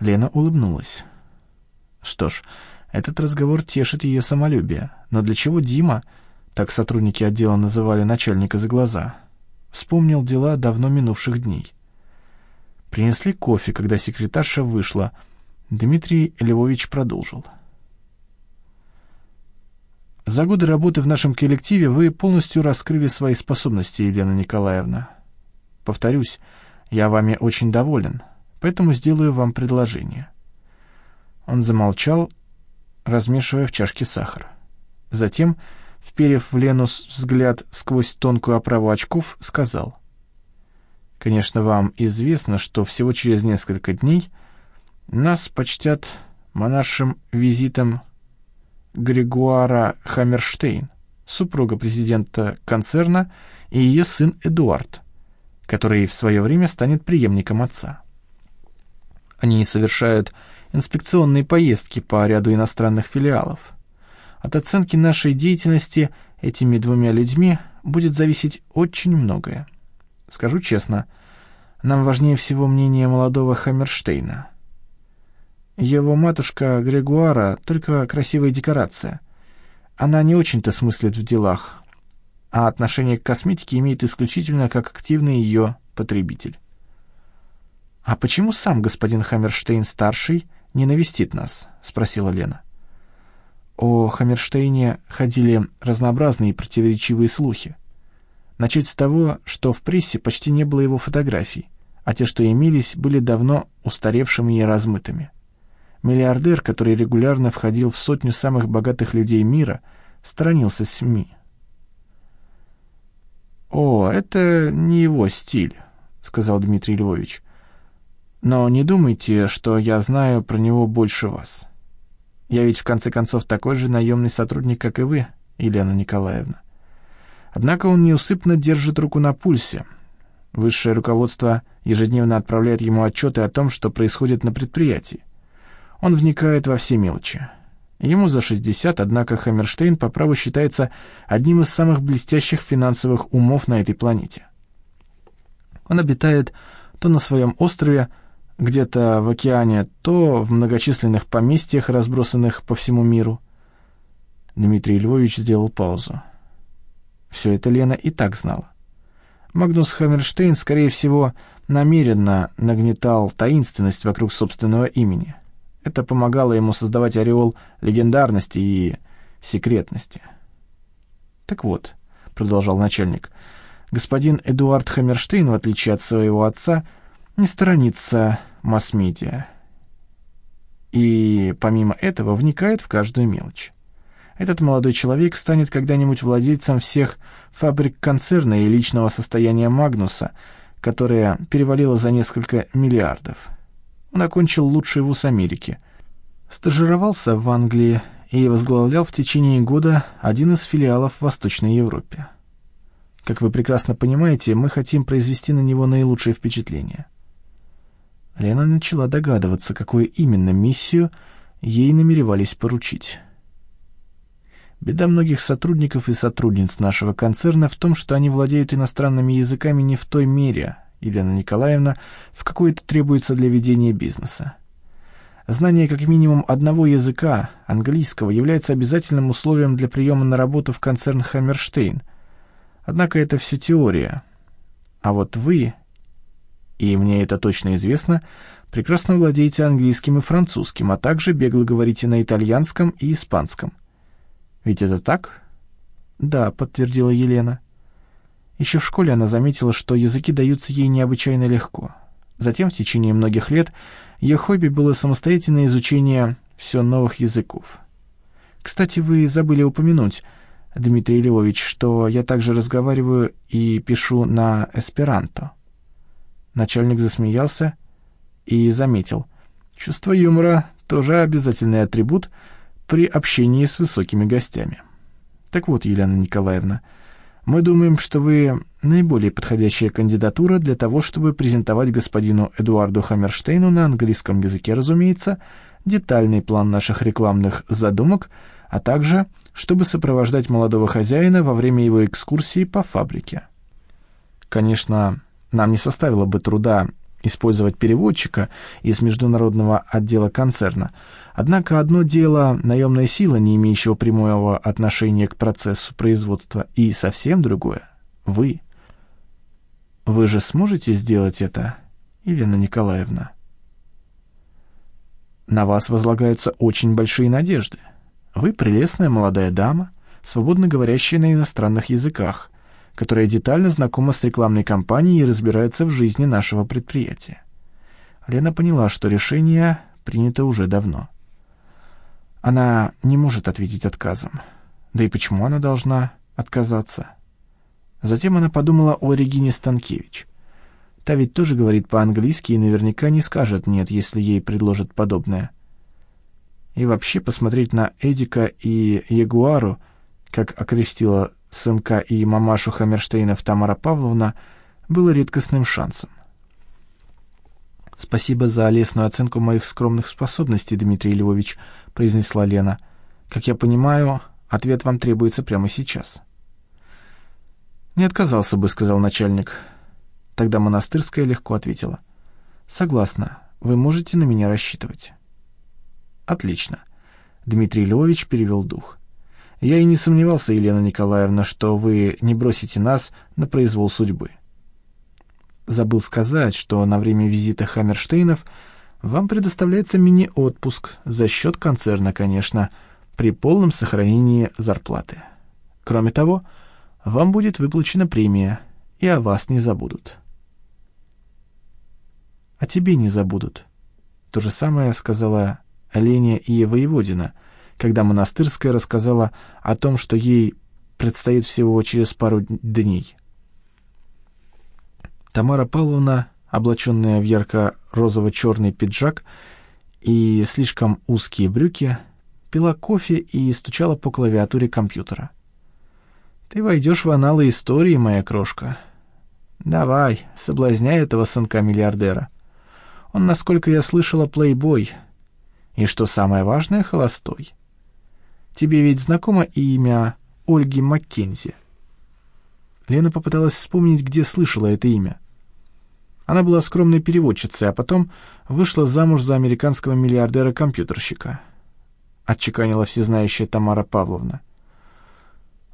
Лена улыбнулась. Что ж, этот разговор тешит ее самолюбие. Но для чего Дима, так сотрудники отдела называли начальника за глаза, вспомнил дела давно минувших дней? Принесли кофе, когда секретарша вышла. Дмитрий Львович продолжил. За годы работы в нашем коллективе вы полностью раскрыли свои способности, Елена Николаевна. Повторюсь, я вами очень доволен, поэтому сделаю вам предложение. Он замолчал, размешивая в чашке сахар. Затем, вперев в Лену взгляд сквозь тонкую оправу очков, сказал. «Конечно, вам известно, что всего через несколько дней нас почтят монаршим визитом Григуара Хаммерштейн, супруга президента концерна и ее сын Эдуард, который в свое время станет преемником отца. Они совершают инспекционные поездки по ряду иностранных филиалов. От оценки нашей деятельности этими двумя людьми будет зависеть очень многое. Скажу честно, нам важнее всего мнение молодого Хаммерштейна. Его матушка Грегуара — только красивая декорация. Она не очень-то смыслит в делах, а отношение к косметике имеет исключительно как активный ее потребитель. «А почему сам господин Хаммерштейн-старший не навестит нас?» — спросила Лена. О Хаммерштейне ходили разнообразные противоречивые слухи. Начать с того, что в прессе почти не было его фотографий, а те, что имелись, были давно устаревшими и размытыми. Миллиардер, который регулярно входил в сотню самых богатых людей мира, сторонился СМИ. «О, это не его стиль», — сказал Дмитрий Львович. «Но не думайте, что я знаю про него больше вас. Я ведь в конце концов такой же наемный сотрудник, как и вы, Елена Николаевна. Однако он неусыпно держит руку на пульсе. Высшее руководство ежедневно отправляет ему отчеты о том, что происходит на предприятии. Он вникает во все мелочи. Ему за 60, однако Хаммерштейн по праву считается одним из самых блестящих финансовых умов на этой планете. Он обитает то на своем острове, где-то в океане, то в многочисленных поместьях, разбросанных по всему миру. Дмитрий Львович сделал паузу. Все это Лена и так знала. Магнус Хаммерштейн, скорее всего, намеренно нагнетал таинственность вокруг собственного имени. Это помогало ему создавать ореол легендарности и секретности. «Так вот», — продолжал начальник, — «господин Эдуард Хаммерштейн, в отличие от своего отца, не сторонится масс-медиа. И помимо этого вникает в каждую мелочь. Этот молодой человек станет когда-нибудь владельцем всех фабрик концерна и личного состояния Магнуса, которое перевалило за несколько миллиардов. Он окончил лучший вуз Америки, стажировался в Англии и возглавлял в течение года один из филиалов в Восточной Европе. Как вы прекрасно понимаете, мы хотим произвести на него наилучшее впечатление. Лена начала догадываться, какую именно миссию ей намеревались поручить. Беда многих сотрудников и сотрудниц нашего концерна в том, что они владеют иностранными языками не в той мере, Елена Николаевна, в какой это требуется для ведения бизнеса. Знание как минимум одного языка, английского, является обязательным условием для приема на работу в концерн «Хаммерштейн». Однако это все теория. А вот вы, и мне это точно известно, прекрасно владеете английским и французским, а также бегло говорите на итальянском и испанском. Ведь это так? Да, подтвердила Елена. Еще в школе она заметила, что языки даются ей необычайно легко. Затем в течение многих лет ее хобби было самостоятельное изучение все новых языков. Кстати, вы забыли упомянуть, Дмитрий Львович, что я также разговариваю и пишу на эсперанто. Начальник засмеялся и заметил. Чувство юмора тоже обязательный атрибут при общении с высокими гостями. Так вот, Елена Николаевна, мы думаем, что вы наиболее подходящая кандидатура для того, чтобы презентовать господину Эдуарду Хаммерштейну на английском языке, разумеется, детальный план наших рекламных задумок, а также чтобы сопровождать молодого хозяина во время его экскурсии по фабрике. Конечно, нам не составило бы труда использовать переводчика из международного отдела концерна. Однако одно дело наемная сила, не имеющего прямого отношения к процессу производства, и совсем другое — вы. Вы же сможете сделать это, Елена Николаевна? На вас возлагаются очень большие надежды. Вы прелестная молодая дама, свободно говорящая на иностранных языках — которая детально знакома с рекламной кампанией и разбирается в жизни нашего предприятия. Лена поняла, что решение принято уже давно. Она не может ответить отказом. Да и почему она должна отказаться? Затем она подумала о Регине Станкевич. Та ведь тоже говорит по-английски и наверняка не скажет «нет», если ей предложат подобное. И вообще посмотреть на Эдика и Ягуару, как окрестила сынка и мамашу Хаммерштейнов Тамара Павловна, было редкостным шансом. «Спасибо за лестную оценку моих скромных способностей, Дмитрий Львович», — произнесла Лена. «Как я понимаю, ответ вам требуется прямо сейчас». «Не отказался бы», — сказал начальник. Тогда монастырская легко ответила. «Согласна, вы можете на меня рассчитывать». «Отлично». Дмитрий Львович перевел дух. Я и не сомневался, Елена Николаевна, что вы не бросите нас на произвол судьбы. Забыл сказать, что на время визита Хаммерштейнов вам предоставляется мини-отпуск за счет концерна, конечно, при полном сохранении зарплаты. Кроме того, вам будет выплачена премия, и о вас не забудут. О тебе не забудут. То же самое сказала Леня и Воеводина — когда монастырская рассказала о том, что ей предстоит всего через пару дней. Тамара Павловна, облаченная в ярко-розово-черный пиджак и слишком узкие брюки, пила кофе и стучала по клавиатуре компьютера. «Ты войдешь в аналы истории, моя крошка. Давай, соблазняй этого сынка-миллиардера. Он, насколько я слышала, плейбой. И что самое важное, холостой. Тебе ведь знакомо имя Ольги Маккензи?» Лена попыталась вспомнить, где слышала это имя. Она была скромной переводчицей, а потом вышла замуж за американского миллиардера-компьютерщика. Отчеканила всезнающая Тамара Павловна.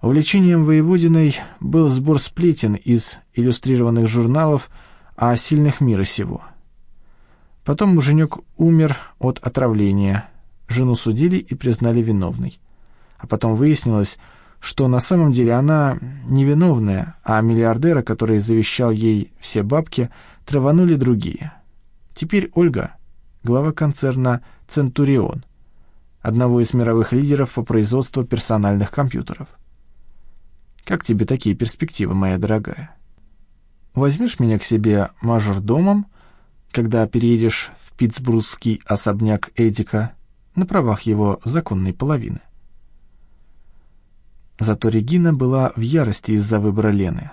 Увлечением воеводиной был сбор сплетен из иллюстрированных журналов о сильных мира сего. Потом муженек умер от отравления. Жену судили и признали виновной. А потом выяснилось, что на самом деле она невиновная, а миллиардера, который завещал ей все бабки, траванули другие. Теперь Ольга — глава концерна «Центурион», одного из мировых лидеров по производству персональных компьютеров. Как тебе такие перспективы, моя дорогая? Возьмешь меня к себе мажордомом, когда переедешь в питтсбургский особняк Эдика на правах его законной половины? Зато Регина была в ярости из-за выбора Лены.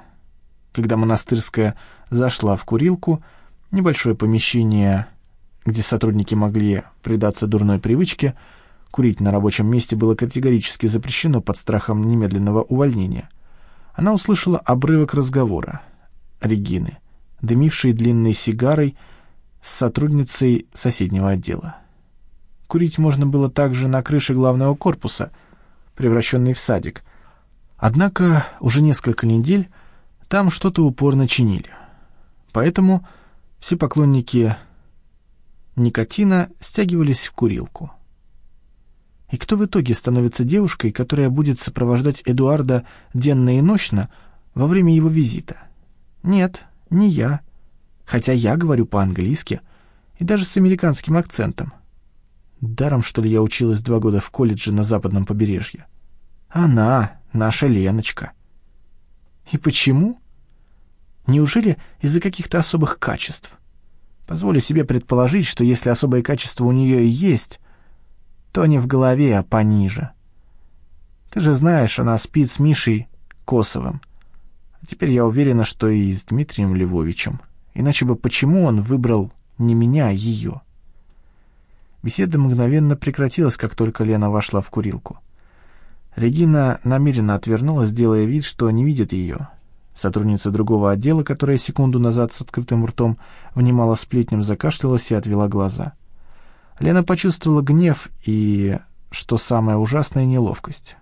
Когда монастырская зашла в курилку, небольшое помещение, где сотрудники могли предаться дурной привычке, курить на рабочем месте было категорически запрещено под страхом немедленного увольнения. Она услышала обрывок разговора Регины, дымившей длинной сигарой с сотрудницей соседнего отдела. Курить можно было также на крыше главного корпуса, превращенный в садик, Однако уже несколько недель там что-то упорно чинили. Поэтому все поклонники никотина стягивались в курилку. И кто в итоге становится девушкой, которая будет сопровождать Эдуарда денно и ночно во время его визита? Нет, не я. Хотя я говорю по-английски и даже с американским акцентом. Даром, что ли, я училась два года в колледже на западном побережье. Она, наша Леночка. И почему? Неужели из-за каких-то особых качеств? Позволю себе предположить, что если особые качества у нее и есть, то не в голове, а пониже. Ты же знаешь, она спит с Мишей Косовым. А теперь я уверена, что и с Дмитрием Львовичем. Иначе бы почему он выбрал не меня, а ее? Беседа мгновенно прекратилась, как только Лена вошла в курилку. Регина намеренно отвернулась, делая вид, что не видит ее. Сотрудница другого отдела, которая секунду назад с открытым ртом внимала сплетням, закашлялась и отвела глаза. Лена почувствовала гнев и, что самое ужасное, неловкость.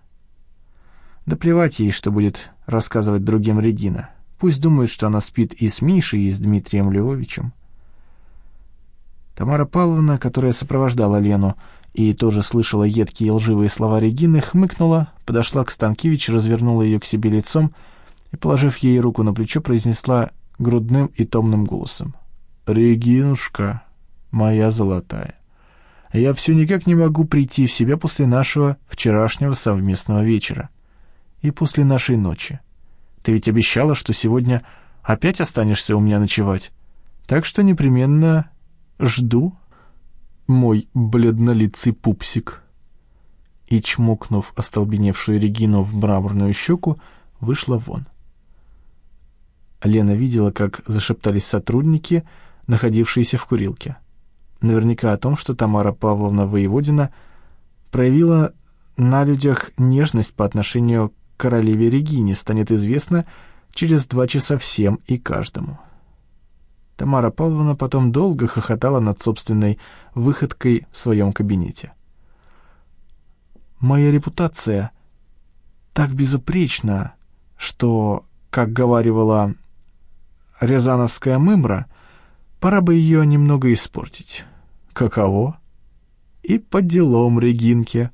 Да плевать ей, что будет рассказывать другим Регина. Пусть думают, что она спит и с Мишей, и с Дмитрием Львовичем. Тамара Павловна, которая сопровождала Лену и тоже слышала едкие и лживые слова Регины, хмыкнула, подошла к Станкевич, развернула ее к себе лицом и, положив ей руку на плечо, произнесла грудным и томным голосом. «Регинушка, моя золотая, я все никак не могу прийти в себя после нашего вчерашнего совместного вечера и после нашей ночи. Ты ведь обещала, что сегодня опять останешься у меня ночевать, так что непременно жду, мой бледнолицый пупсик». И, чмокнув остолбеневшую Регину в мраморную щеку, вышла вон. Лена видела, как зашептались сотрудники, находившиеся в курилке. Наверняка о том, что Тамара Павловна Воеводина проявила на людях нежность по отношению к королеве Регине, станет известно через два часа всем и каждому. Тамара Павловна потом долго хохотала над собственной выходкой в своем кабинете. «Моя репутация так безупречна, что, как говаривала рязановская мымра, пора бы ее немного испортить. Каково? И по делам Регинке.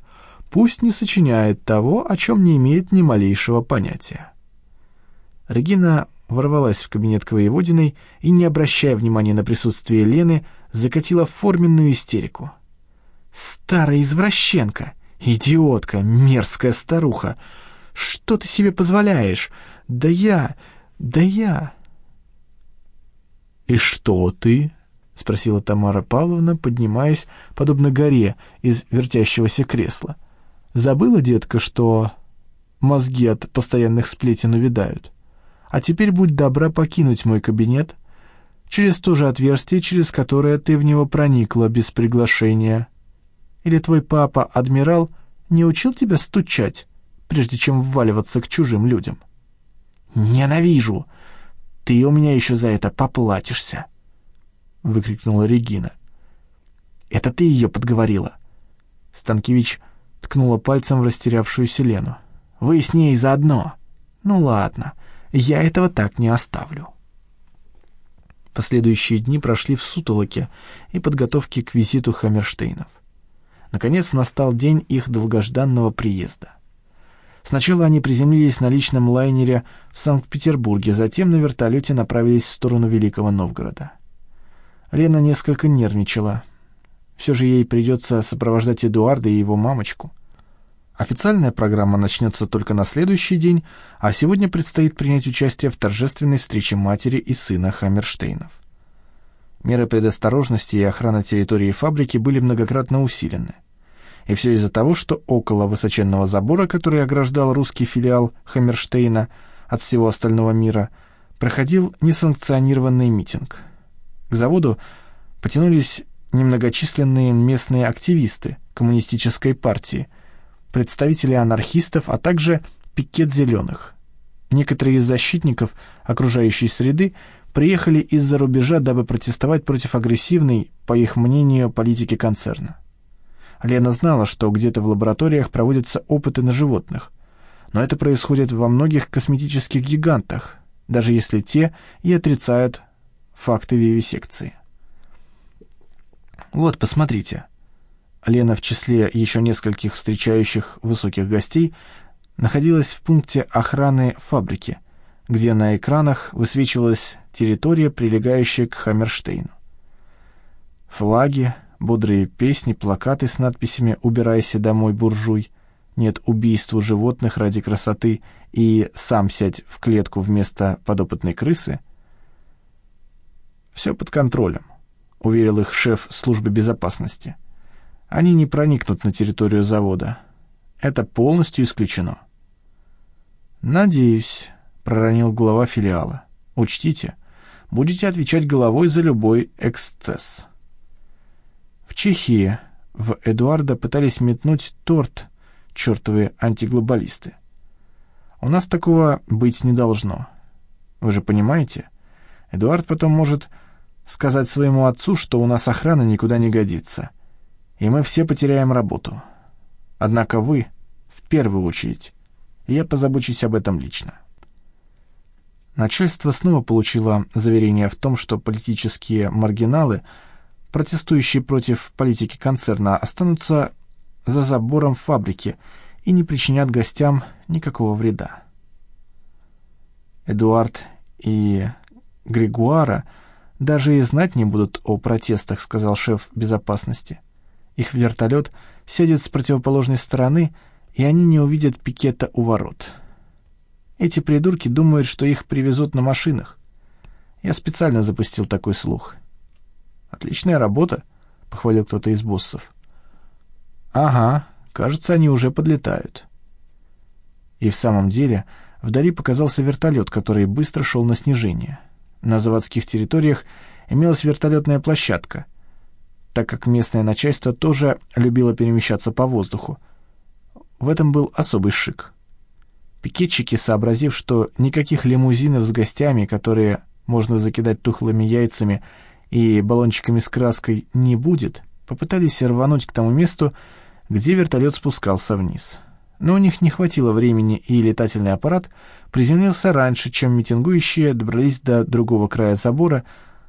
Пусть не сочиняет того, о чем не имеет ни малейшего понятия. Регина ворвалась в кабинет к воеводиной и, не обращая внимания на присутствие Лены, закатила форменную истерику. «Старая извращенка! Идиотка! Мерзкая старуха! Что ты себе позволяешь? Да я... да я...» «И что ты?» — спросила Тамара Павловна, поднимаясь, подобно горе, из вертящегося кресла. «Забыла, детка, что мозги от постоянных сплетен увядают? А теперь будь добра покинуть мой кабинет через то же отверстие, через которое ты в него проникла без приглашения. Или твой папа, адмирал, не учил тебя стучать, прежде чем вваливаться к чужим людям?» «Ненавижу!» Ты у меня еще за это поплатишься!» — выкрикнула Регина. «Это ты ее подговорила!» Станкевич ткнула пальцем в растерявшуюся Лену. «Вы с ней заодно!» «Ну ладно, я этого так не оставлю!» Последующие дни прошли в сутолоке и подготовке к визиту Хаммерштейнов. Наконец настал день их долгожданного приезда. Сначала они приземлились на личном лайнере в Санкт-Петербурге, затем на вертолете направились в сторону Великого Новгорода. Лена несколько нервничала. Все же ей придется сопровождать Эдуарда и его мамочку. Официальная программа начнется только на следующий день, а сегодня предстоит принять участие в торжественной встрече матери и сына Хаммерштейнов. Меры предосторожности и охрана территории фабрики были многократно усилены. И все из-за того, что около высоченного забора, который ограждал русский филиал Хаммерштейна от всего остального мира, проходил несанкционированный митинг. К заводу потянулись немногочисленные местные активисты коммунистической партии, представители анархистов, а также пикет зеленых. Некоторые из защитников окружающей среды приехали из-за рубежа, дабы протестовать против агрессивной, по их мнению, политики концерна. Лена знала, что где-то в лабораториях проводятся опыты на животных. Но это происходит во многих косметических гигантах, даже если те и отрицают факты вивисекции. Вот, посмотрите. Лена в числе еще нескольких встречающих высоких гостей находилась в пункте охраны фабрики, где на экранах высвечивалась территория, прилегающая к Хаммерштейну. Флаги, бодрые песни, плакаты с надписями «Убирайся домой, буржуй», «Нет убийству животных ради красоты» и «Сам сядь в клетку вместо подопытной крысы» «Все под контролем», — уверил их шеф службы безопасности. «Они не проникнут на территорию завода. Это полностью исключено». «Надеюсь», — проронил глава филиала. «Учтите, будете отвечать головой за любой эксцесс». В Чехии в Эдуарда пытались метнуть торт чертовы антиглобалисты. У нас такого быть не должно. Вы же понимаете? Эдуард потом может сказать своему отцу, что у нас охрана никуда не годится, и мы все потеряем работу. Однако вы в первую очередь, я позабочусь об этом лично. Начальство снова получило заверение в том, что политические маргиналы, протестующие против политики концерна, останутся за забором фабрики и не причинят гостям никакого вреда. Эдуард и Григуара даже и знать не будут о протестах, сказал шеф безопасности. Их вертолет сядет с противоположной стороны, и они не увидят пикета у ворот. Эти придурки думают, что их привезут на машинах. Я специально запустил такой слух. «Отличная работа», — похвалил кто-то из боссов. «Ага, кажется, они уже подлетают». И в самом деле вдали показался вертолет, который быстро шел на снижение. На заводских территориях имелась вертолетная площадка, так как местное начальство тоже любило перемещаться по воздуху. В этом был особый шик — Пикетчики, сообразив, что никаких лимузинов с гостями, которые можно закидать тухлыми яйцами и баллончиками с краской, не будет, попытались рвануть к тому месту, где вертолет спускался вниз. Но у них не хватило времени, и летательный аппарат приземлился раньше, чем митингующие добрались до другого края забора,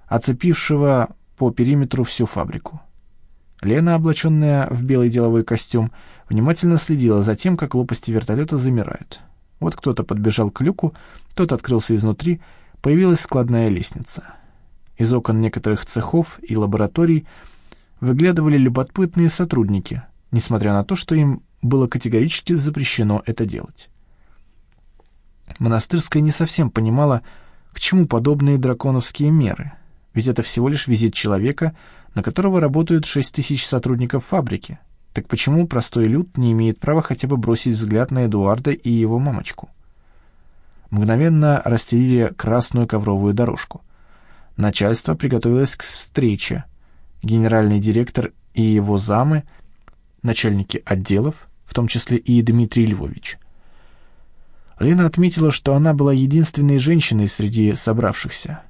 оцепившего по периметру всю фабрику. Лена, облаченная в белый деловой костюм, внимательно следила за тем, как лопасти вертолета замирают. Вот кто-то подбежал к люку, тот открылся изнутри, появилась складная лестница. Из окон некоторых цехов и лабораторий выглядывали любопытные сотрудники, несмотря на то, что им было категорически запрещено это делать. Монастырская не совсем понимала, к чему подобные драконовские меры, ведь это всего лишь визит человека, на которого работают шесть тысяч сотрудников фабрики, так почему простой люд не имеет права хотя бы бросить взгляд на Эдуарда и его мамочку? Мгновенно расстелили красную ковровую дорожку. Начальство приготовилось к встрече. Генеральный директор и его замы, начальники отделов, в том числе и Дмитрий Львович. Лена отметила, что она была единственной женщиной среди собравшихся.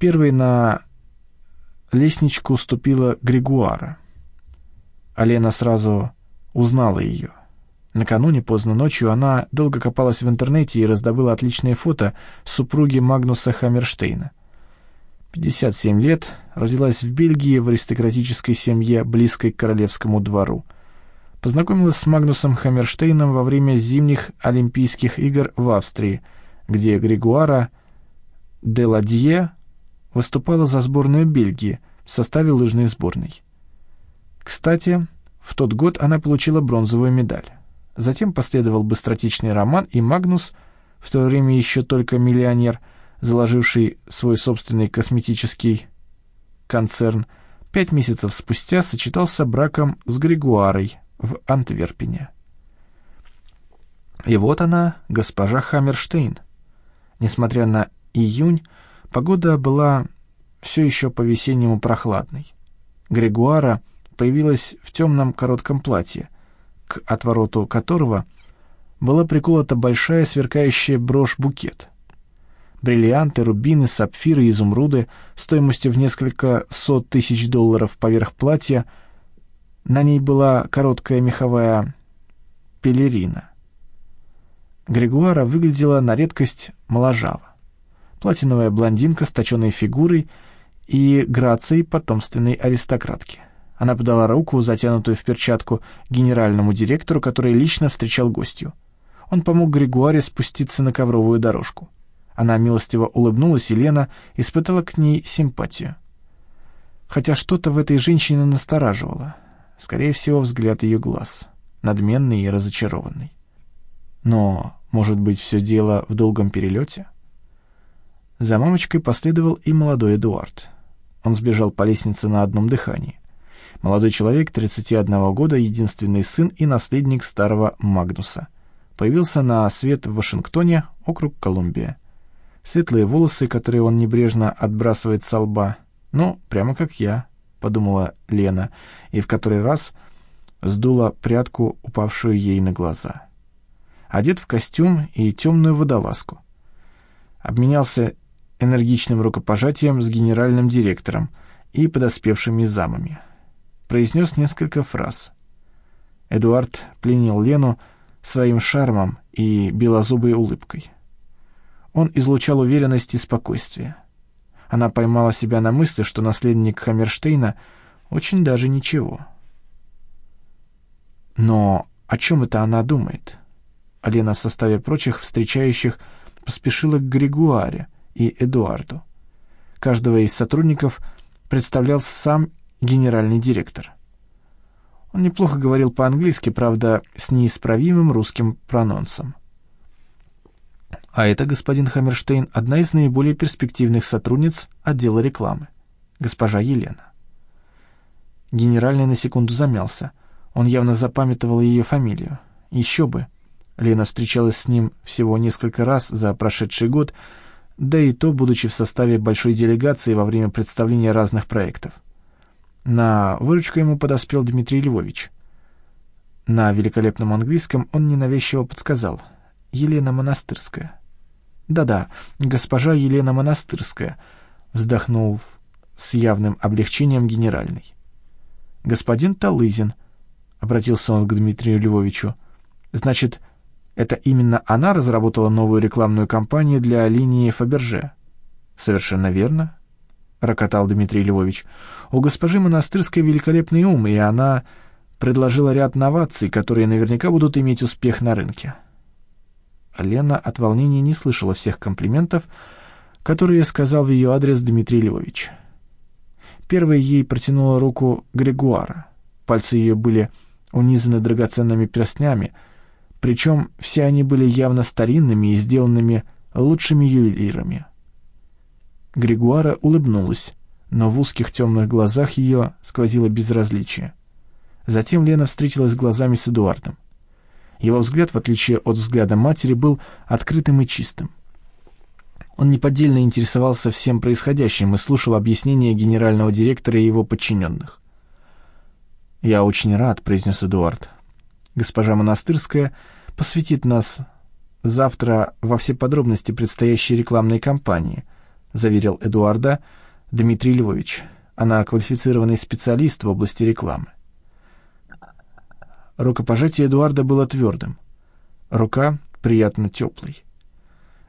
Первой на лестничку ступила Григуара — Алена сразу узнала ее. Накануне поздно ночью она долго копалась в интернете и раздобыла отличное фото супруги Магнуса Хаммерштейна. 57 лет, родилась в Бельгии в аристократической семье, близкой к королевскому двору. Познакомилась с Магнусом Хаммерштейном во время зимних Олимпийских игр в Австрии, где Григуара де Ладье выступала за сборную Бельгии в составе лыжной сборной. Кстати, в тот год она получила бронзовую медаль. Затем последовал быстротечный роман, и Магнус, в то время еще только миллионер, заложивший свой собственный косметический концерн, пять месяцев спустя сочетался браком с Григуарой в Антверпене. И вот она, госпожа Хаммерштейн. Несмотря на июнь, погода была все еще по-весеннему прохладной. Григуара появилась в темном коротком платье, к отвороту которого была приколота большая сверкающая брошь-букет. Бриллианты, рубины, сапфиры, изумруды стоимостью в несколько сот тысяч долларов поверх платья. На ней была короткая меховая пелерина. Григуара выглядела на редкость моложаво. Платиновая блондинка с точенной фигурой и грацией потомственной аристократки. Она подала руку, затянутую в перчатку, генеральному директору, который лично встречал гостью. Он помог Григуаре спуститься на ковровую дорожку. Она милостиво улыбнулась, и Лена испытала к ней симпатию. Хотя что-то в этой женщине настораживало. Скорее всего, взгляд ее глаз, надменный и разочарованный. Но, может быть, все дело в долгом перелете? За мамочкой последовал и молодой Эдуард. Он сбежал по лестнице на одном дыхании. Молодой человек, 31 года, единственный сын и наследник старого Магнуса. Появился на свет в Вашингтоне, округ Колумбия. Светлые волосы, которые он небрежно отбрасывает со лба. «Ну, прямо как я», — подумала Лена, и в который раз сдула прядку, упавшую ей на глаза. Одет в костюм и темную водолазку. обменялся энергичным рукопожатием с генеральным директором и подоспевшими замами. Произнес несколько фраз. Эдуард пленил Лену своим шармом и белозубой улыбкой. Он излучал уверенность и спокойствие. Она поймала себя на мысли, что наследник Хаммерштейна очень даже ничего. Но о чем это она думает? Алена в составе прочих встречающих поспешила к Григуаре и Эдуарду. Каждого из сотрудников представлял сам генеральный директор. Он неплохо говорил по-английски, правда, с неисправимым русским прононсом. А это, господин Хаммерштейн, одна из наиболее перспективных сотрудниц отдела рекламы, госпожа Елена. Генеральный на секунду замялся. Он явно запамятовал ее фамилию. Еще бы. Лена встречалась с ним всего несколько раз за прошедший год, да и то, будучи в составе большой делегации во время представления разных проектов. На выручку ему подоспел Дмитрий Львович. На великолепном английском он ненавязчиво подсказал. «Елена Монастырская». «Да-да, госпожа Елена Монастырская», — вздохнул с явным облегчением генеральный. «Господин Талызин», — обратился он к Дмитрию Львовичу, — «значит, это именно она разработала новую рекламную кампанию для линии Фаберже?» «Совершенно верно», — рокотал Дмитрий Львович. «У госпожи Монастырской великолепный ум, и она предложила ряд новаций, которые наверняка будут иметь успех на рынке». Лена от волнения не слышала всех комплиментов, которые сказал в ее адрес Дмитрий Львович. Первой ей протянула руку Григуара. Пальцы ее были унизаны драгоценными перстнями, причем все они были явно старинными и сделанными лучшими ювелирами. Григуара улыбнулась, но в узких темных глазах ее сквозило безразличие. Затем Лена встретилась глазами с Эдуардом. Его взгляд, в отличие от взгляда матери, был открытым и чистым. Он неподдельно интересовался всем происходящим и слушал объяснения генерального директора и его подчиненных. «Я очень рад», — произнес Эдуард. «Госпожа Монастырская посвятит нас завтра во все подробности предстоящей рекламной кампании», — заверил Эдуарда Дмитрий Львович. Она квалифицированный специалист в области рекламы. Рукопожатие Эдуарда было твердым. Рука приятно теплой.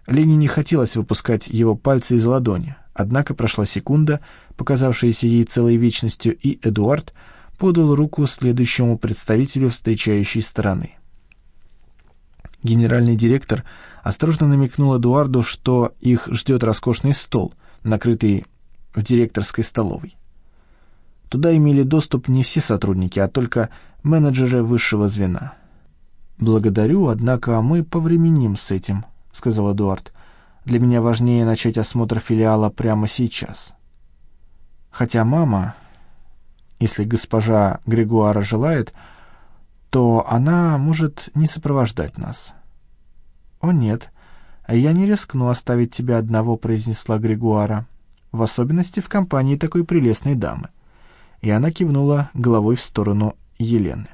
Лене не хотелось выпускать его пальцы из ладони, однако прошла секунда, показавшаяся ей целой вечностью, и Эдуард подал руку следующему представителю встречающей стороны. Генеральный директор осторожно намекнул Эдуарду, что их ждет роскошный стол, накрытый в директорской столовой. Туда имели доступ не все сотрудники, а только менеджеры высшего звена. «Благодарю, однако мы повременим с этим», — сказал Эдуард. «Для меня важнее начать осмотр филиала прямо сейчас». Хотя мама, если госпожа Григуара желает, то она может не сопровождать нас. «О нет, я не рискну оставить тебя одного», — произнесла Григуара, «в особенности в компании такой прелестной дамы». И она кивнула головой в сторону Елены.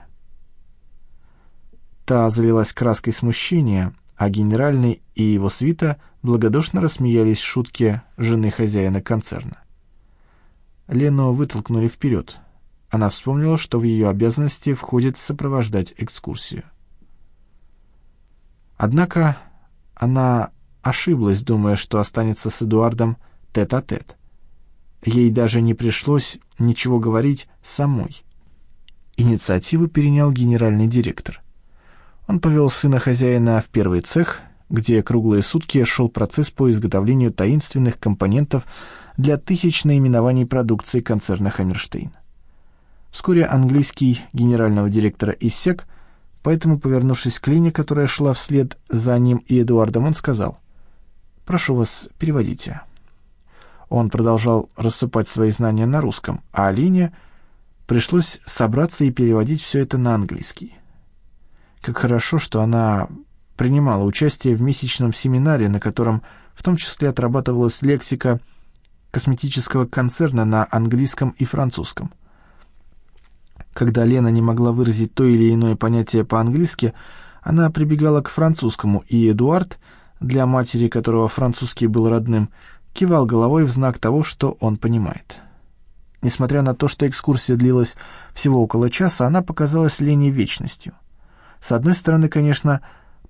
Та залилась краской смущения, а генеральный и его свита благодушно рассмеялись шутке жены хозяина концерна. Лену вытолкнули вперед. Она вспомнила, что в ее обязанности входит сопровождать экскурсию. Однако она ошиблась, думая, что останется с Эдуардом тет-а-тет. -тет. Ей даже не пришлось ничего говорить самой. Инициативу перенял генеральный директор. Он повел сына хозяина в первый цех, где круглые сутки шел процесс по изготовлению таинственных компонентов для тысяч наименований продукции концерна «Хаммерштейн». Вскоре английский генерального директора иссяк, поэтому, повернувшись к Лене, которая шла вслед за ним и Эдуардом, он сказал, «Прошу вас, переводите». Он продолжал рассыпать свои знания на русском, а Алине пришлось собраться и переводить все это на английский. Как хорошо, что она принимала участие в месячном семинаре, на котором в том числе отрабатывалась лексика косметического концерна на английском и французском. Когда Лена не могла выразить то или иное понятие по-английски, она прибегала к французскому, и Эдуард для матери, которого французский был родным, кивал головой в знак того, что он понимает. Несмотря на то, что экскурсия длилась всего около часа, она показалась Лене вечностью. С одной стороны, конечно,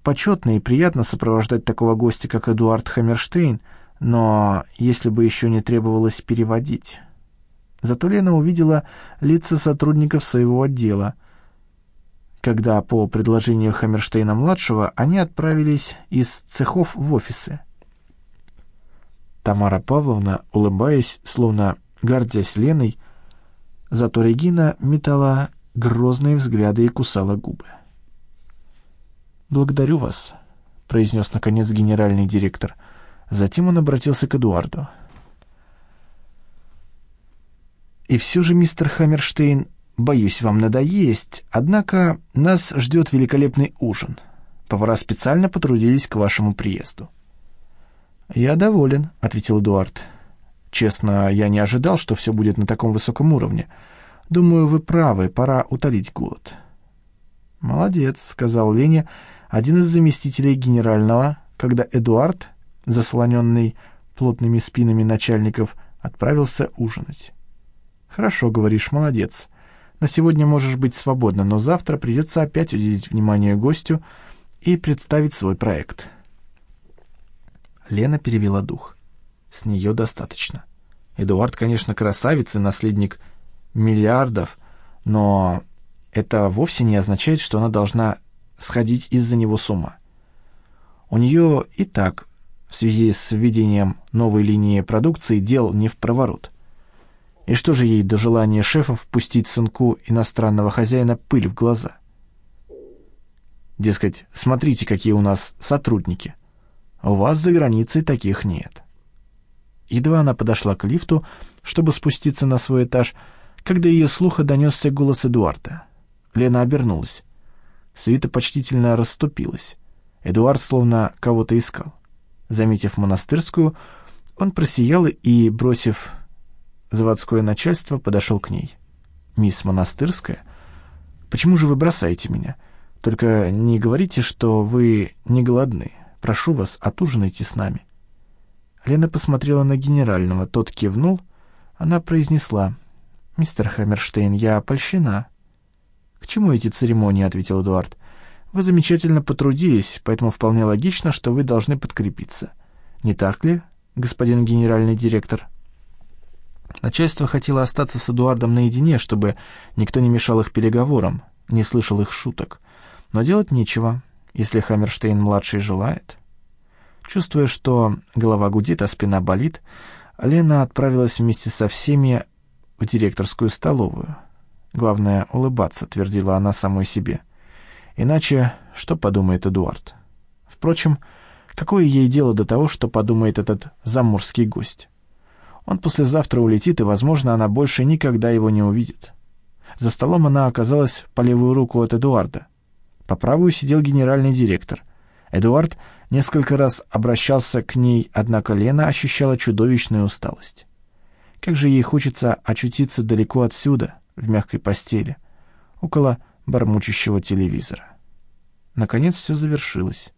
почетно и приятно сопровождать такого гостя, как Эдуард Хаммерштейн, но если бы еще не требовалось переводить... Зато Лена увидела лица сотрудников своего отдела, когда по предложению Хаммерштейна-младшего они отправились из цехов в офисы. Тамара Павловна, улыбаясь, словно гордясь Леной, зато Регина метала грозные взгляды и кусала губы. «Благодарю вас», — произнес наконец генеральный директор. Затем он обратился к Эдуарду. И все же, мистер Хаммерштейн, боюсь вам надоесть, однако нас ждет великолепный ужин. Повара специально потрудились к вашему приезду». «Я доволен», — ответил Эдуард. «Честно, я не ожидал, что все будет на таком высоком уровне. Думаю, вы правы, пора утолить голод». «Молодец», — сказал Леня, один из заместителей генерального, когда Эдуард, заслоненный плотными спинами начальников, отправился ужинать. «Хорошо, говоришь, молодец. На сегодня можешь быть свободна, но завтра придется опять уделить внимание гостю и представить свой проект». Лена перевела дух. С нее достаточно. Эдуард, конечно, красавец и наследник миллиардов, но это вовсе не означает, что она должна сходить из-за него с ума. У нее и так, в связи с введением новой линии продукции, дел не в проворот. И что же ей до желания шефа впустить сынку иностранного хозяина пыль в глаза? Дескать, смотрите, какие у нас сотрудники. У вас за границей таких нет. Едва она подошла к лифту, чтобы спуститься на свой этаж, когда ее слуха донесся голос Эдуарда. Лена обернулась. Свита почтительно расступилась. Эдуард словно кого-то искал. Заметив монастырскую, он просиял и, бросив заводское начальство, подошел к ней. «Мисс Монастырская, почему же вы бросаете меня? Только не говорите, что вы не голодны. Прошу вас, отужинайте с нами». Лена посмотрела на генерального, тот кивнул. Она произнесла, «Мистер Хаммерштейн, я польщена». «К чему эти церемонии?» — ответил Эдуард. «Вы замечательно потрудились, поэтому вполне логично, что вы должны подкрепиться. Не так ли, господин генеральный директор?» Начальство хотело остаться с Эдуардом наедине, чтобы никто не мешал их переговорам, не слышал их шуток. Но делать нечего, если Хаммерштейн-младший желает. Чувствуя, что голова гудит, а спина болит, Лена отправилась вместе со всеми в директорскую столовую. Главное — улыбаться, твердила она самой себе. Иначе что подумает Эдуард? Впрочем, какое ей дело до того, что подумает этот заморский гость? Он послезавтра улетит, и, возможно, она больше никогда его не увидит. За столом она оказалась по левую руку от Эдуарда. По правую сидел генеральный директор. Эдуард несколько раз обращался к ней, однако Лена ощущала чудовищную усталость. Как же ей хочется очутиться далеко отсюда, в мягкой постели, около бормочущего телевизора. Наконец все завершилось.